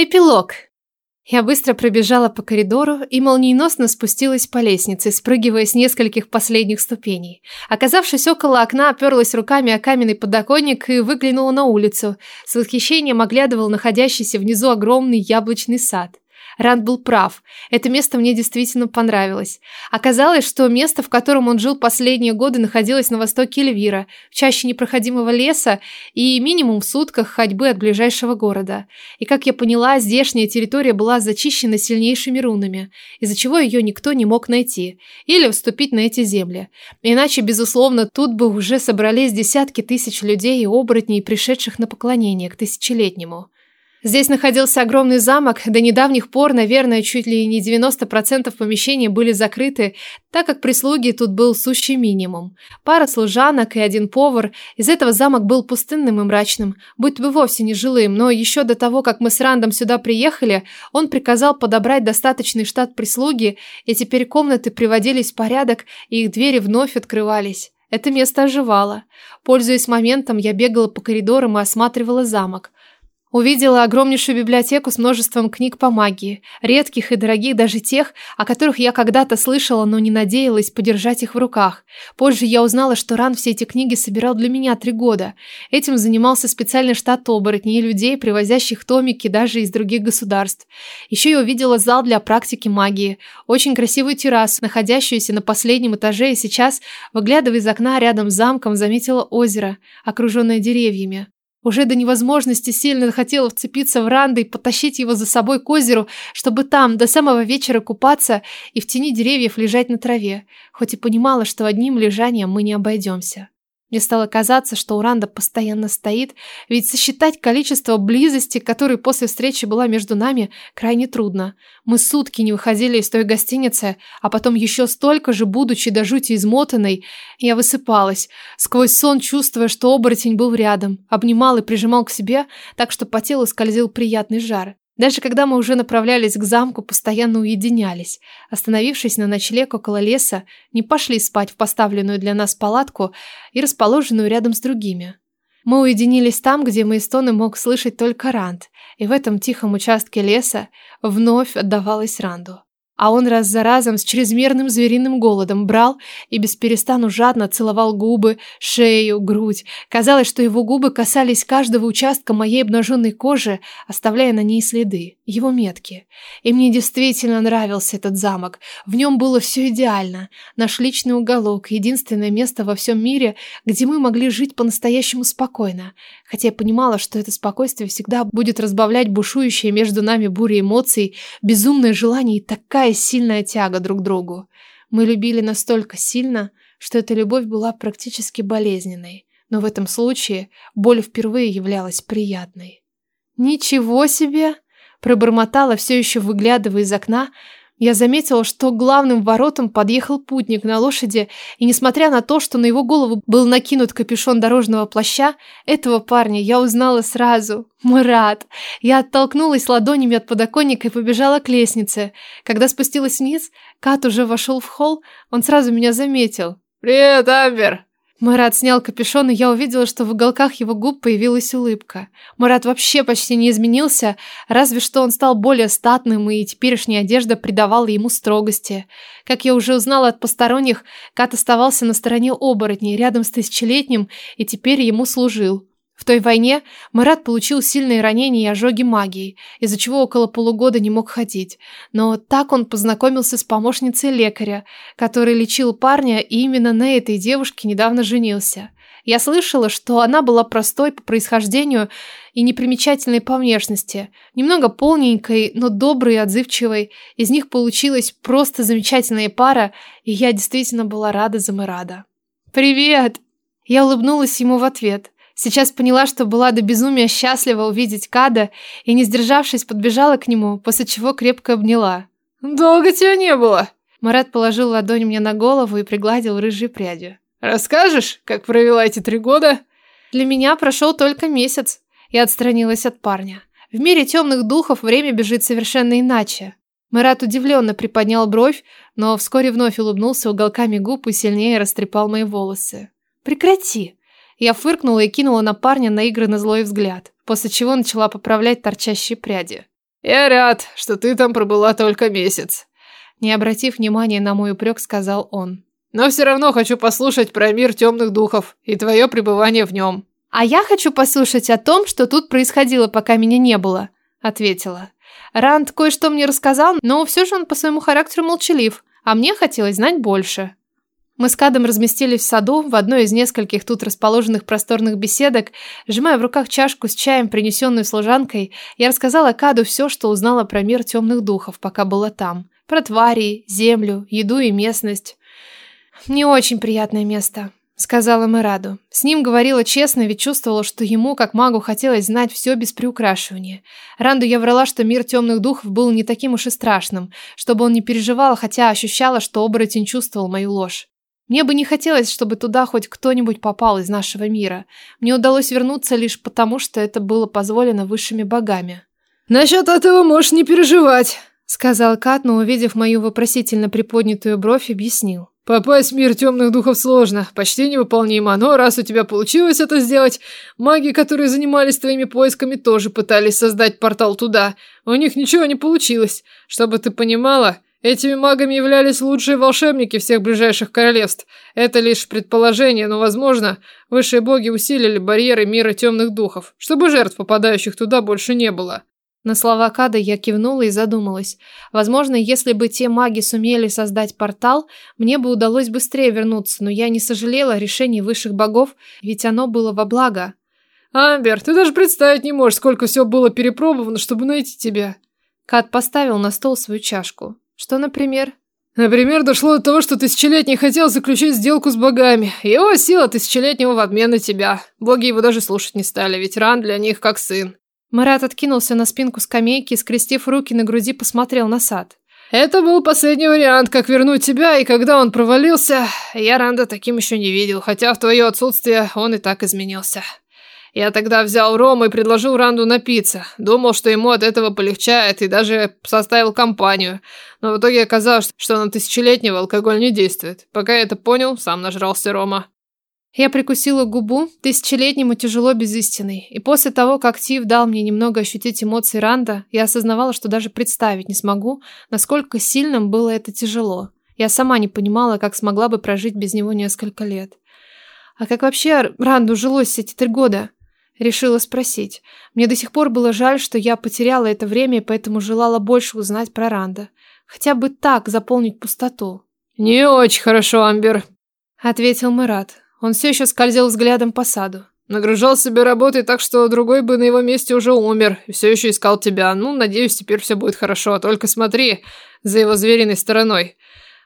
Эпилог. Я быстро пробежала по коридору и молниеносно спустилась по лестнице, спрыгивая с нескольких последних ступеней. Оказавшись около окна, оперлась руками о каменный подоконник и выглянула на улицу. С восхищением оглядывал находящийся внизу огромный яблочный сад. Ранд был прав. Это место мне действительно понравилось. Оказалось, что место, в котором он жил последние годы, находилось на востоке Эльвира, в чаще непроходимого леса и минимум в сутках ходьбы от ближайшего города. И, как я поняла, здешняя территория была зачищена сильнейшими рунами, из-за чего ее никто не мог найти или вступить на эти земли. Иначе, безусловно, тут бы уже собрались десятки тысяч людей и оборотней, пришедших на поклонение к тысячелетнему. Здесь находился огромный замок, до недавних пор, наверное, чуть ли не 90% помещений были закрыты, так как прислуги тут был сущий минимум. Пара служанок и один повар. Из этого замок был пустынным и мрачным, будь бы вовсе не жилым, но еще до того, как мы с Рандом сюда приехали, он приказал подобрать достаточный штат прислуги, и теперь комнаты приводились в порядок, и их двери вновь открывались. Это место оживало. Пользуясь моментом, я бегала по коридорам и осматривала замок. Увидела огромнейшую библиотеку с множеством книг по магии, редких и дорогих даже тех, о которых я когда-то слышала, но не надеялась подержать их в руках. Позже я узнала, что Ран все эти книги собирал для меня три года. Этим занимался специальный штат оборотней и людей, привозящих томики даже из других государств. Еще я увидела зал для практики магии, очень красивую террасу, находящуюся на последнем этаже, и сейчас, выглядывая из окна рядом с замком, заметила озеро, окруженное деревьями. Уже до невозможности сильно хотела вцепиться в Ранда и потащить его за собой к озеру, чтобы там до самого вечера купаться и в тени деревьев лежать на траве, хоть и понимала, что одним лежанием мы не обойдемся. Мне стало казаться, что Уранда постоянно стоит, ведь сосчитать количество близости, которой после встречи была между нами, крайне трудно. Мы сутки не выходили из той гостиницы, а потом еще столько же, будучи до жути измотанной, я высыпалась, сквозь сон чувствуя, что оборотень был рядом, обнимал и прижимал к себе, так что по телу скользил приятный жар. Даже когда мы уже направлялись к замку, постоянно уединялись. Остановившись на ночлег около леса, не пошли спать в поставленную для нас палатку и расположенную рядом с другими. Мы уединились там, где Мейстоны мог слышать только Ранд, и в этом тихом участке леса вновь отдавалась Ранду а он раз за разом с чрезмерным звериным голодом брал и без перестану жадно целовал губы, шею, грудь. Казалось, что его губы касались каждого участка моей обнаженной кожи, оставляя на ней следы, его метки. И мне действительно нравился этот замок. В нем было все идеально. Наш личный уголок, единственное место во всем мире, где мы могли жить по-настоящему спокойно. Хотя я понимала, что это спокойствие всегда будет разбавлять бушующие между нами бури эмоций, безумное желание и такая такая сильная тяга друг другу. Мы любили настолько сильно, что эта любовь была практически болезненной, но в этом случае боль впервые являлась приятной. «Ничего себе!» — пробормотала, все еще выглядывая из окна, я заметила, что главным воротом подъехал путник на лошади, и несмотря на то, что на его голову был накинут капюшон дорожного плаща, этого парня я узнала сразу. Мурат! Я оттолкнулась ладонями от подоконника и побежала к лестнице. Когда спустилась вниз, Кат уже вошел в холл, он сразу меня заметил. «Привет, Амбер!» Марат снял капюшон, и я увидела, что в уголках его губ появилась улыбка. Марат вообще почти не изменился, разве что он стал более статным, и теперешняя одежда придавала ему строгости. Как я уже узнала от посторонних, Кат оставался на стороне оборотней, рядом с тысячелетним, и теперь ему служил. В той войне Марат получил сильные ранения и ожоги магии, из-за чего около полугода не мог ходить. Но так он познакомился с помощницей лекаря, который лечил парня, и именно на этой девушке недавно женился. Я слышала, что она была простой по происхождению и непримечательной по внешности, немного полненькой, но доброй и отзывчивой. Из них получилась просто замечательная пара, и я действительно была рада за Марада. «Привет!» Я улыбнулась ему в ответ – Сейчас поняла, что была до безумия счастлива увидеть Када и, не сдержавшись, подбежала к нему, после чего крепко обняла. «Долго тебя не было!» Марат положил ладонь мне на голову и пригладил рыжие пряди. «Расскажешь, как провела эти три года?» «Для меня прошел только месяц». Я отстранилась от парня. В мире темных духов время бежит совершенно иначе. Марат удивленно приподнял бровь, но вскоре вновь улыбнулся уголками губ и сильнее растрепал мои волосы. «Прекрати!» Я фыркнула и кинула на парня наигранный злой взгляд, после чего начала поправлять торчащие пряди. «Я рад, что ты там пробыла только месяц», не обратив внимания на мой упрек, сказал он. «Но все равно хочу послушать про мир темных духов и твое пребывание в нем». «А я хочу послушать о том, что тут происходило, пока меня не было», — ответила. Ранд кое-что мне рассказал, но все же он по своему характеру молчалив, а мне хотелось знать больше. Мы с Кадом разместились в саду в одной из нескольких тут расположенных просторных беседок. Сжимая в руках чашку с чаем, принесенную служанкой, я рассказала Каду все, что узнала про мир темных духов, пока была там. Про твари, землю, еду и местность. «Не очень приятное место», — сказала Мираду. С ним говорила честно, ведь чувствовала, что ему, как магу, хотелось знать все без приукрашивания. Ранду я врала, что мир темных духов был не таким уж и страшным, чтобы он не переживал, хотя ощущала, что оборотень чувствовал мою ложь. Мне бы не хотелось, чтобы туда хоть кто-нибудь попал из нашего мира. Мне удалось вернуться лишь потому, что это было позволено высшими богами. «Насчет этого можешь не переживать», — сказал Кат, но, увидев мою вопросительно приподнятую бровь, объяснил. «Попасть в мир темных духов сложно, почти невыполнимо, но раз у тебя получилось это сделать, маги, которые занимались твоими поисками, тоже пытались создать портал туда. У них ничего не получилось. Чтобы ты понимала, Этими магами являлись лучшие волшебники всех ближайших королевств. Это лишь предположение, но, возможно, высшие боги усилили барьеры мира темных духов, чтобы жертв, попадающих туда, больше не было. На слова Када я кивнула и задумалась. Возможно, если бы те маги сумели создать портал, мне бы удалось быстрее вернуться, но я не сожалела о решении высших богов, ведь оно было во благо. «Амбер, ты даже представить не можешь, сколько всего было перепробовано, чтобы найти тебя!» Кад поставил на стол свою чашку. Что, например? Например, дошло до того, что Тысячелетний хотел заключить сделку с богами. Его сила Тысячелетнего в обмен на тебя. Боги его даже слушать не стали, ведь ран для них как сын. Марат откинулся на спинку скамейки и, скрестив руки на груди, посмотрел на сад. Это был последний вариант, как вернуть тебя, и когда он провалился, я Ранда таким еще не видел, хотя в твое отсутствие он и так изменился. Я тогда взял ром и предложил Ранду напиться. Думал, что ему от этого полегчает, и даже составил компанию. Но в итоге оказалось, что на тысячелетнего алкоголь не действует. Пока я это понял, сам нажрался рома. Я прикусила губу, тысячелетнему тяжело без истины. И после того, как Тив дал мне немного ощутить эмоции Ранда, я осознавала, что даже представить не смогу, насколько сильным было это тяжело. Я сама не понимала, как смогла бы прожить без него несколько лет. А как вообще Ранду жилось эти три года? Решила спросить. Мне до сих пор было жаль, что я потеряла это время, поэтому желала больше узнать про Ранда. Хотя бы так заполнить пустоту. «Не очень хорошо, Амбер», — ответил Мират. Он все еще скользил взглядом по саду. «Нагружал себе работой так, что другой бы на его месте уже умер. И все еще искал тебя. Ну, надеюсь, теперь все будет хорошо. Только смотри за его звериной стороной.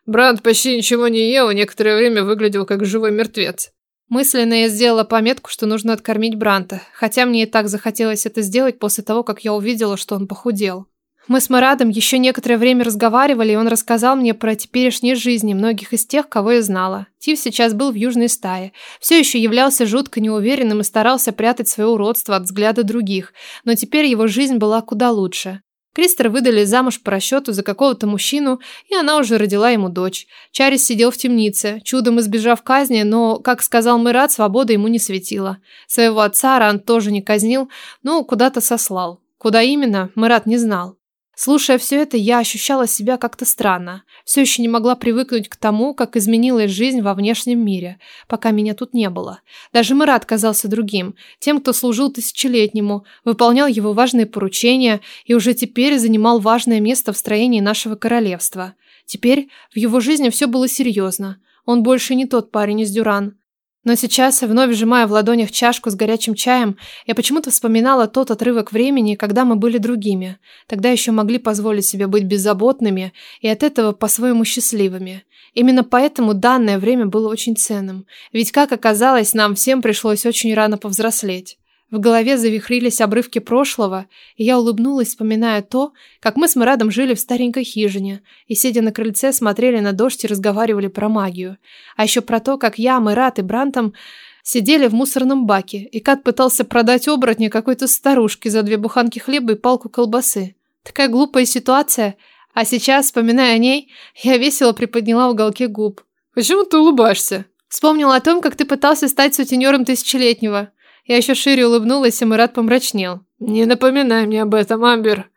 Бранд почти ничего не ел и некоторое время выглядел как живой мертвец. Мысленно я сделала пометку, что нужно откормить Бранта, хотя мне и так захотелось это сделать после того, как я увидела, что он похудел. Мы с Марадом еще некоторое время разговаривали, и он рассказал мне про теперешние жизни многих из тех, кого я знала. Тив сейчас был в южной стае. Все еще являлся жутко неуверенным и старался прятать свое уродство от взгляда других, но теперь его жизнь была куда лучше. Кристер выдали замуж по расчету за какого-то мужчину, и она уже родила ему дочь. Чарис сидел в темнице, чудом избежав казни, но, как сказал Мират, свобода ему не светила. Своего отца Ран тоже не казнил, но куда-то сослал. Куда именно, Мират не знал. Слушая все это, я ощущала себя как-то странно. Все еще не могла привыкнуть к тому, как изменилась жизнь во внешнем мире, пока меня тут не было. Даже Марат казался другим, тем, кто служил тысячелетнему, выполнял его важные поручения и уже теперь занимал важное место в строении нашего королевства. Теперь в его жизни все было серьезно. Он больше не тот парень из Дюран. Но сейчас, вновь сжимая в ладонях чашку с горячим чаем, я почему-то вспоминала тот отрывок времени, когда мы были другими. Тогда еще могли позволить себе быть беззаботными и от этого по-своему счастливыми. Именно поэтому данное время было очень ценным. Ведь, как оказалось, нам всем пришлось очень рано повзрослеть. В голове завихрились обрывки прошлого, и я улыбнулась, вспоминая то, как мы с Марадом жили в старенькой хижине и, сидя на крыльце, смотрели на дождь и разговаривали про магию. А еще про то, как я, Марат и Брантом сидели в мусорном баке, и Кат пытался продать оборотня какой-то старушке за две буханки хлеба и палку колбасы. Такая глупая ситуация, а сейчас, вспоминая о ней, я весело приподняла уголки губ. «Почему ты улыбаешься?» Вспомнил о том, как ты пытался стать сутенером тысячелетнего. Я еще шире улыбнулась, и Мурат помрачнел. «Не напоминай мне об этом, Амбер!»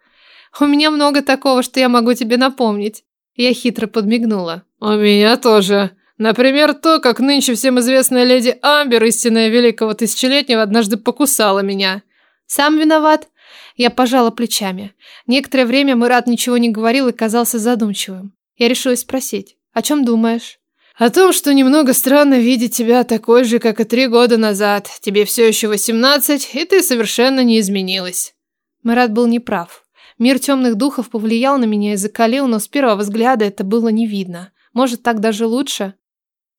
«У меня много такого, что я могу тебе напомнить!» Я хитро подмигнула. «У меня тоже!» Например, то, как нынче всем известная леди Амбер, истинная великого тысячелетнего, однажды покусала меня. Сам виноват. Я пожала плечами. Некоторое время Мурат ничего не говорил и казался задумчивым. Я решилась спросить, о чем думаешь? О том, что немного странно видеть тебя такой же, как и три года назад. Тебе все еще 18, и ты совершенно не изменилась. Марат был неправ. Мир темных духов повлиял на меня и закалил, но с первого взгляда это было не видно. Может, так даже лучше?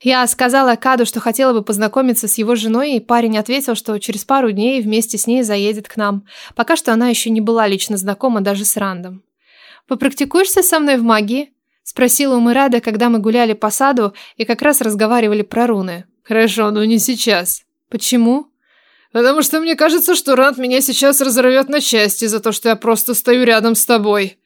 Я сказала Акаду, что хотела бы познакомиться с его женой, и парень ответил, что через пару дней вместе с ней заедет к нам. Пока что она еще не была лично знакома даже с Рандом. «Попрактикуешься со мной в магии?» Спросила у Мирада, когда мы гуляли по саду и как раз разговаривали про руны. «Хорошо, но не сейчас». «Почему?» «Потому что мне кажется, что Рант меня сейчас разорвет на части за то, что я просто стою рядом с тобой».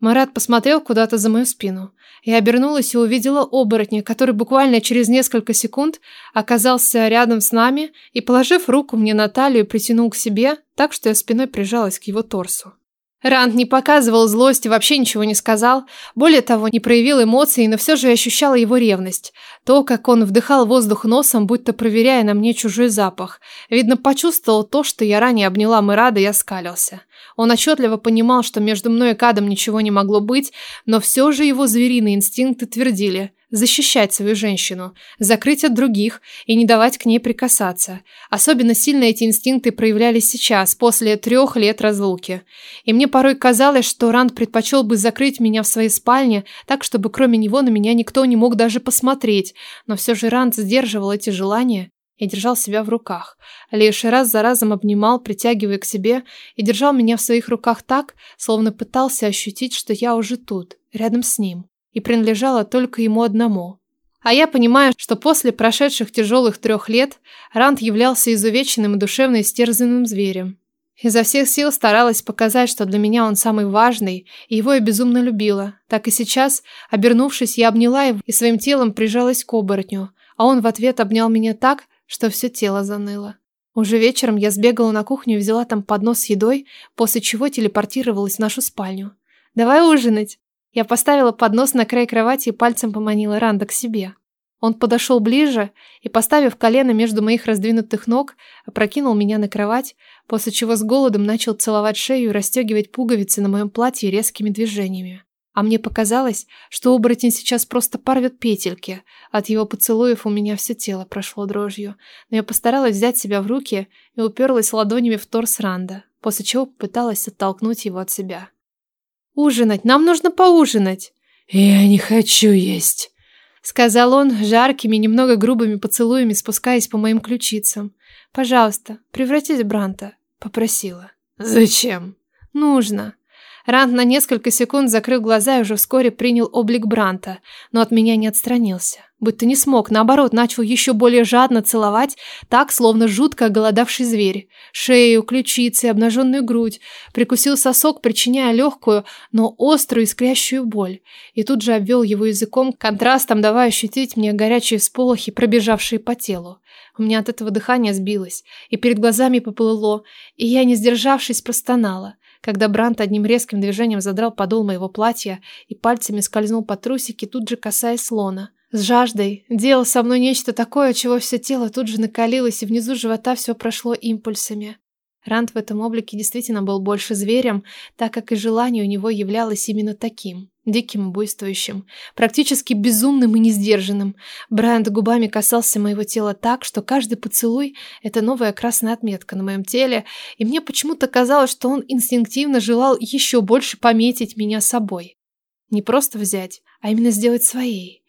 Марат посмотрел куда-то за мою спину. Я обернулась и увидела оборотня, который буквально через несколько секунд оказался рядом с нами и, положив руку мне на талию, притянул к себе, так что я спиной прижалась к его торсу. Ранд не показывал злости, вообще ничего не сказал, более того, не проявил эмоций, но все же ощущала его ревность. То, как он вдыхал воздух носом, будто проверяя на мне чужой запах. Видно, почувствовал то, что я ранее обняла Мирада и оскалился. Он отчетливо понимал, что между мной и Кадом ничего не могло быть, но все же его звериные инстинкты твердили – защищать свою женщину, закрыть от других и не давать к ней прикасаться. Особенно сильно эти инстинкты проявлялись сейчас, после трех лет разлуки. И мне порой казалось, что Ранд предпочел бы закрыть меня в своей спальне, так, чтобы кроме него на меня никто не мог даже посмотреть. Но все же Ранд сдерживал эти желания и держал себя в руках. Лишь раз за разом обнимал, притягивая к себе, и держал меня в своих руках так, словно пытался ощутить, что я уже тут, рядом с ним и принадлежала только ему одному. А я понимаю, что после прошедших тяжелых трех лет Ранд являлся изувеченным и душевно истерзанным зверем. Изо всех сил старалась показать, что для меня он самый важный, и его я безумно любила. Так и сейчас, обернувшись, я обняла его и своим телом прижалась к оборотню, а он в ответ обнял меня так, что все тело заныло. Уже вечером я сбегала на кухню и взяла там поднос с едой, после чего телепортировалась в нашу спальню. «Давай ужинать!» Я поставила поднос на край кровати и пальцем поманила Ранда к себе. Он подошел ближе и, поставив колено между моих раздвинутых ног, опрокинул меня на кровать, после чего с голодом начал целовать шею и расстегивать пуговицы на моем платье резкими движениями. А мне показалось, что оборотень сейчас просто порвет петельки. От его поцелуев у меня все тело прошло дрожью, но я постаралась взять себя в руки и уперлась ладонями в торс Ранда, после чего попыталась оттолкнуть его от себя. Ужинать, нам нужно поужинать. Э, я не хочу есть. Сказал он жаркими, немного грубыми поцелуями, спускаясь по моим ключицам. «Пожалуйста, превратись в Бранта», — попросила. «Зачем?» «Нужно». Рант на несколько секунд закрыл глаза и уже вскоре принял облик Бранта, но от меня не отстранился. Будто не смог, наоборот, начал еще более жадно целовать, так, словно жутко оголодавший зверь. Шею, ключицы, обнаженную грудь. Прикусил сосок, причиняя легкую, но острую искрящую боль. И тут же обвел его языком, контрастом давая ощутить мне горячие всполохи, пробежавшие по телу. У меня от этого дыхание сбилось, и перед глазами поплыло, и я, не сдержавшись, простонала когда Брант одним резким движением задрал подол моего платья и пальцами скользнул по трусике, тут же касаясь лона. С жаждой. делал со мной нечто такое, чего все тело тут же накалилось, и внизу живота все прошло импульсами. Рант в этом облике действительно был больше зверем, так как и желание у него являлось именно таким, диким и буйствующим, практически безумным и несдержанным. Брайант губами касался моего тела так, что каждый поцелуй – это новая красная отметка на моем теле, и мне почему-то казалось, что он инстинктивно желал еще больше пометить меня собой. Не просто взять, а именно сделать своей.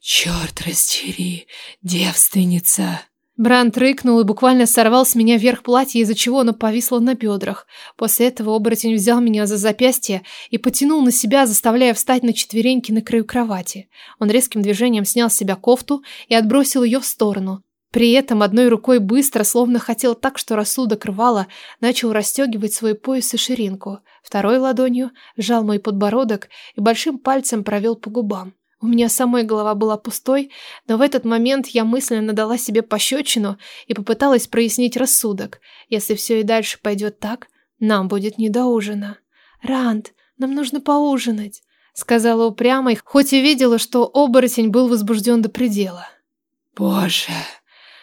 Черт растери, девственница! Бранд рыкнул и буквально сорвал с меня вверх платье, из-за чего оно повисло на бедрах. После этого оборотень взял меня за запястье и потянул на себя, заставляя встать на четвереньки на краю кровати. Он резким движением снял с себя кофту и отбросил ее в сторону. При этом одной рукой быстро, словно хотел так, что рассудок рвало, начал расстегивать свой пояс и ширинку. Второй ладонью сжал мой подбородок и большим пальцем провел по губам. У меня самой голова была пустой, но в этот момент я мысленно дала себе пощечину и попыталась прояснить рассудок. Если все и дальше пойдет так, нам будет не до ужина. «Ранд, нам нужно поужинать», — сказала упрямо, хоть и видела, что оборотень был возбужден до предела. «Боже!»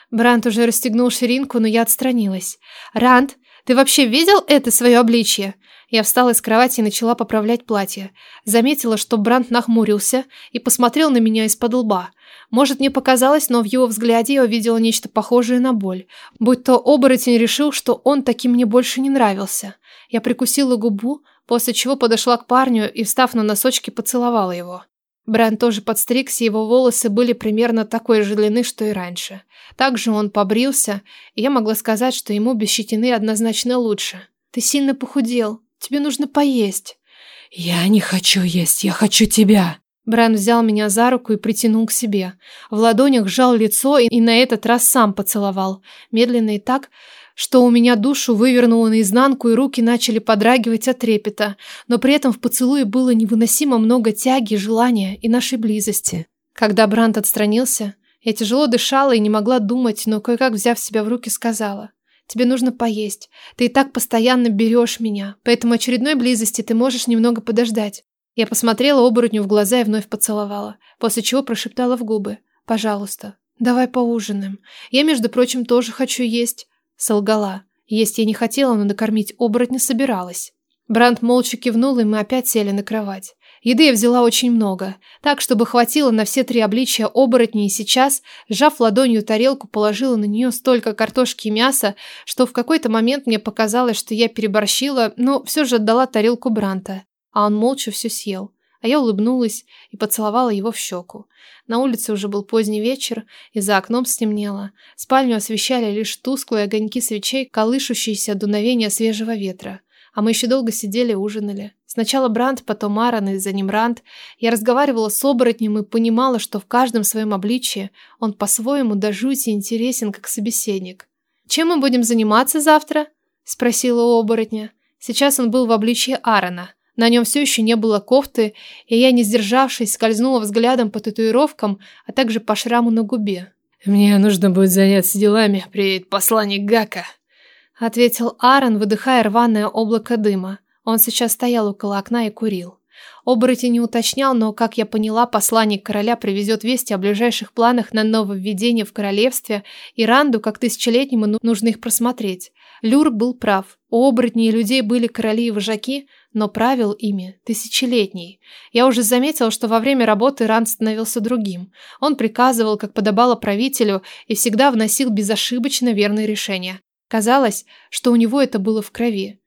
Брант уже расстегнул ширинку, но я отстранилась. «Ранд, ты вообще видел это свое обличье? Я встала из кровати и начала поправлять платье. Заметила, что Бранд нахмурился и посмотрел на меня из-под лба. Может, мне показалось, но в его взгляде я увидела нечто похожее на боль. Будь то оборотень решил, что он таким мне больше не нравился. Я прикусила губу, после чего подошла к парню и, встав на носочки, поцеловала его. Брайан тоже подстригся, его волосы были примерно такой же длины, что и раньше. Также он побрился, и я могла сказать, что ему без щетины однозначно лучше. «Ты сильно похудел», Тебе нужно поесть». «Я не хочу есть, я хочу тебя». Брайан взял меня за руку и притянул к себе. В ладонях сжал лицо и, и на этот раз сам поцеловал. Медленно и так, что у меня душу вывернуло наизнанку и руки начали подрагивать от трепета. Но при этом в поцелуе было невыносимо много тяги, желания и нашей близости. Когда Брант отстранился, я тяжело дышала и не могла думать, но кое-как, взяв себя в руки, сказала – Тебе нужно поесть. Ты и так постоянно берешь меня, поэтому очередной близости ты можешь немного подождать». Я посмотрела оборотню в глаза и вновь поцеловала, после чего прошептала в губы. «Пожалуйста, давай поужинаем. Я, между прочим, тоже хочу есть». Солгала. Есть я не хотела, но накормить оборотня собиралась. Бранд молча кивнул, и мы опять сели на кровать. Еды я взяла очень много, так, чтобы хватило на все три обличия оборотней, и сейчас, сжав ладонью тарелку, положила на нее столько картошки и мяса, что в какой-то момент мне показалось, что я переборщила, но все же отдала тарелку Бранта, а он молча все съел. А я улыбнулась и поцеловала его в щеку. На улице уже был поздний вечер, и за окном стемнело. Спальню освещали лишь тусклые огоньки свечей, колышущиеся дуновения свежего ветра. А мы еще долго сидели и ужинали. Сначала Бранд, потом Аарон и за ним Ранд. Я разговаривала с оборотнем и понимала, что в каждом своем обличье он по-своему до жути интересен как собеседник. «Чем мы будем заниматься завтра?» – спросила у оборотня. Сейчас он был в обличье Аарона. На нем все еще не было кофты, и я, не сдержавшись, скользнула взглядом по татуировкам, а также по шраму на губе. «Мне нужно будет заняться делами, приедет посланник Гака», — ответил Аарон, выдыхая рваное облако дыма. Он сейчас стоял около окна и курил. Оборотень уточнял, но, как я поняла, посланник короля привезет вести о ближайших планах на нововведение в королевстве, и Ранду, как тысячелетнему, ну, нужно их просмотреть. Люр был прав. У оборотней людей были короли и вожаки, но правил ими тысячелетний. Я уже заметила, что во время работы Ранд становился другим. Он приказывал, как подобало правителю, и всегда вносил безошибочно верные решения. Казалось, что у него это было в крови.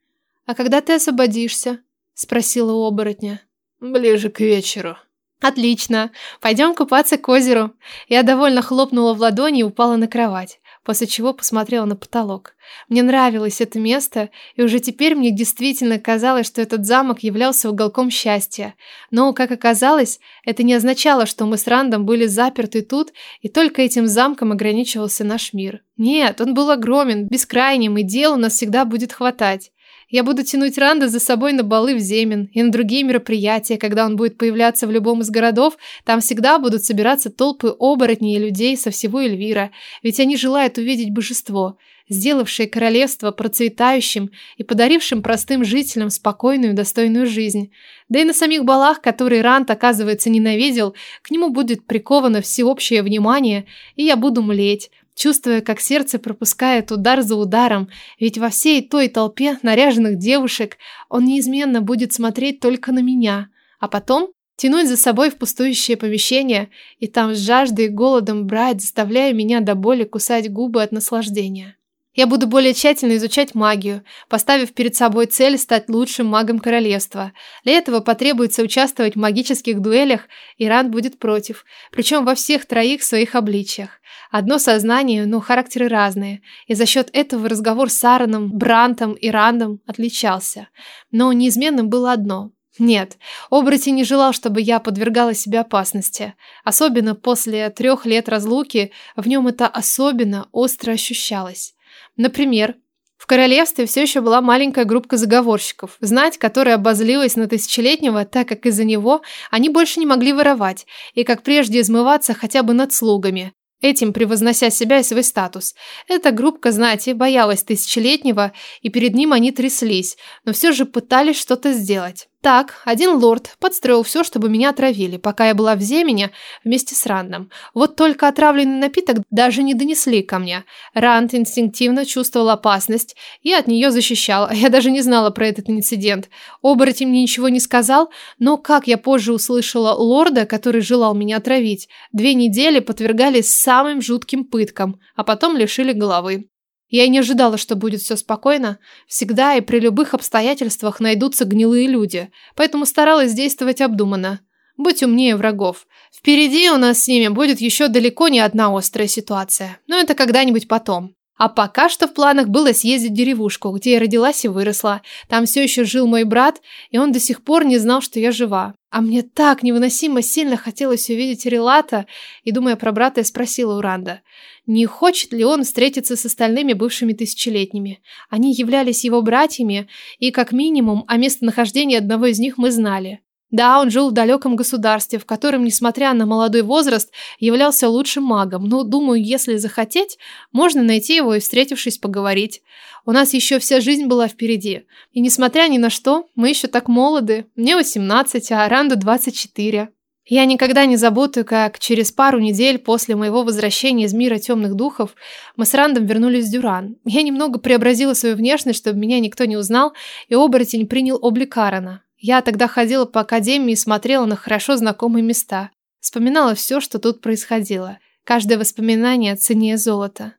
«А когда ты освободишься?» – спросила оборотня. «Ближе к вечеру». «Отлично! Пойдем купаться к озеру!» Я довольно хлопнула в ладони и упала на кровать, после чего посмотрела на потолок. Мне нравилось это место, и уже теперь мне действительно казалось, что этот замок являлся уголком счастья. Но, как оказалось, это не означало, что мы с Рандом были заперты тут, и только этим замком ограничивался наш мир. Нет, он был огромен, бескрайним, и дел у нас всегда будет хватать. Я буду тянуть Ранда за собой на балы в Земин и на другие мероприятия, когда он будет появляться в любом из городов. Там всегда будут собираться толпы оборотней и людей со всего Эльвира, ведь они желают увидеть божество, сделавшее королевство процветающим и подарившим простым жителям спокойную и достойную жизнь. Да и на самих балах, которые Ранд, оказывается, ненавидел, к нему будет приковано всеобщее внимание, и я буду млеть, чувствуя, как сердце пропускает удар за ударом, ведь во всей той толпе наряженных девушек он неизменно будет смотреть только на меня, а потом тянуть за собой в пустующее помещение и там с жаждой и голодом брать, заставляя меня до боли кусать губы от наслаждения. Я буду более тщательно изучать магию, поставив перед собой цель стать лучшим магом королевства. Для этого потребуется участвовать в магических дуэлях, и Ран будет против, причем во всех троих своих обличиях. Одно сознание, но характеры разные, и за счет этого разговор с Аароном, Брантом и Рандом отличался. Но неизменным было одно нет, оборотень не желал, чтобы я подвергала себя опасности. Особенно после трех лет разлуки в нем это особенно остро ощущалось. Например, в королевстве все еще была маленькая группа заговорщиков, знать которая обозлилась на тысячелетнего, так как из-за него они больше не могли воровать и, как прежде, измываться хотя бы над слугами, этим превознося себя и свой статус. Эта группа знати боялась тысячелетнего, и перед ним они тряслись, но все же пытались что-то сделать. Так, один лорд подстроил все, чтобы меня отравили, пока я была в Земене вместе с Рандом. Вот только отравленный напиток даже не донесли ко мне. Ранд инстинктивно чувствовал опасность и от нее защищал. Я даже не знала про этот инцидент. Оборотень мне ничего не сказал, но, как я позже услышала лорда, который желал меня отравить, две недели подвергались самым жутким пыткам, а потом лишили головы. Я и не ожидала, что будет все спокойно. Всегда и при любых обстоятельствах найдутся гнилые люди, поэтому старалась действовать обдуманно. Быть умнее врагов. Впереди у нас с ними будет еще далеко не одна острая ситуация, но это когда-нибудь потом. А пока что в планах было съездить в деревушку, где я родилась и выросла. Там все еще жил мой брат, и он до сих пор не знал, что я жива. А мне так невыносимо сильно хотелось увидеть Релата, и, думая про брата, я спросила у Ранда, не хочет ли он встретиться с остальными бывшими тысячелетними. Они являлись его братьями, и как минимум о местонахождении одного из них мы знали. Да, он жил в далеком государстве, в котором, несмотря на молодой возраст, являлся лучшим магом. Но, думаю, если захотеть, можно найти его и, встретившись, поговорить. У нас еще вся жизнь была впереди. И, несмотря ни на что, мы еще так молоды. Мне 18, а Аранду 24. Я никогда не забуду, как через пару недель после моего возвращения из мира темных духов мы с Рандом вернулись в Дюран. Я немного преобразила свою внешность, чтобы меня никто не узнал, и оборотень принял облик Карана. Я тогда ходила по академии и смотрела на хорошо знакомые места. Вспоминала все, что тут происходило. Каждое воспоминание цене золота.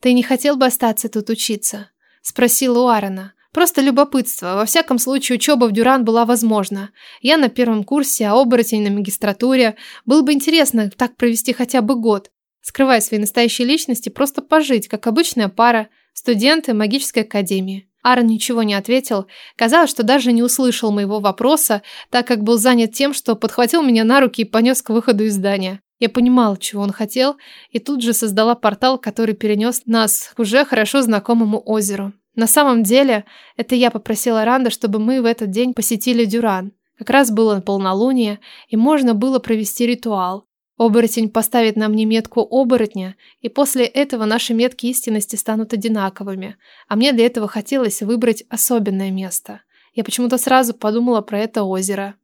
«Ты не хотел бы остаться тут учиться?» – спросила у Аарона. «Просто любопытство. Во всяком случае, учеба в Дюран была возможна. Я на первом курсе, а оборотень на магистратуре. Было бы интересно так провести хотя бы год, скрывая свои настоящие личности, просто пожить, как обычная пара, студенты магической академии». Аарон ничего не ответил. Казалось, что даже не услышал моего вопроса, так как был занят тем, что подхватил меня на руки и понес к выходу из здания. Я понимала, чего он хотел, и тут же создала портал, который перенес нас к уже хорошо знакомому озеру. На самом деле, это я попросила Ранда, чтобы мы в этот день посетили Дюран. Как раз было полнолуние, и можно было провести ритуал. Оборотень поставит нам неметку оборотня, и после этого наши метки истинности станут одинаковыми, а мне для этого хотелось выбрать особенное место. Я почему-то сразу подумала про это озеро.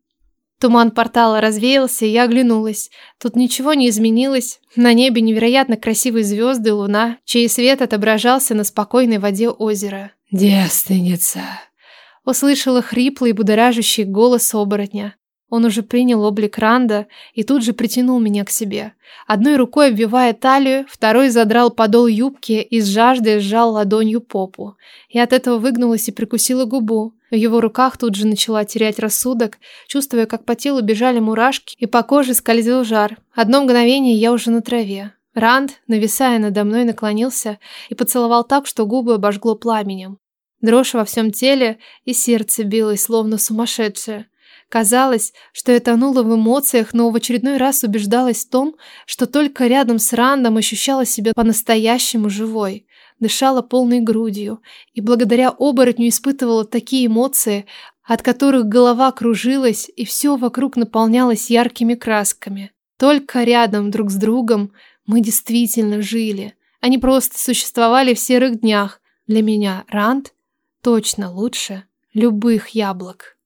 Туман портала развеялся, и я оглянулась. Тут ничего не изменилось. На небе невероятно красивые звезды и луна, чей свет отображался на спокойной воде озера. «Девственница!» Услышала хриплый и будоражащий голос оборотня. Он уже принял облик Ранда и тут же притянул меня к себе. Одной рукой обвивая талию, второй задрал подол юбки и с жаждой сжал ладонью попу. Я от этого выгнулась и прикусила губу. В его руках тут же начала терять рассудок, чувствуя, как по телу бежали мурашки и по коже скользил жар. Одно мгновение я уже на траве. Ранд, нависая надо мной, наклонился и поцеловал так, что губы обожгло пламенем. Дрожь во всем теле и сердце билось, словно сумасшедшее. Казалось, что я тонула в эмоциях, но в очередной раз убеждалась в том, что только рядом с Рандом ощущала себя по-настоящему живой, дышала полной грудью и благодаря оборотню испытывала такие эмоции, от которых голова кружилась и все вокруг наполнялось яркими красками. Только рядом друг с другом мы действительно жили. А Они просто существовали в серых днях. Для меня Ранд точно лучше любых яблок.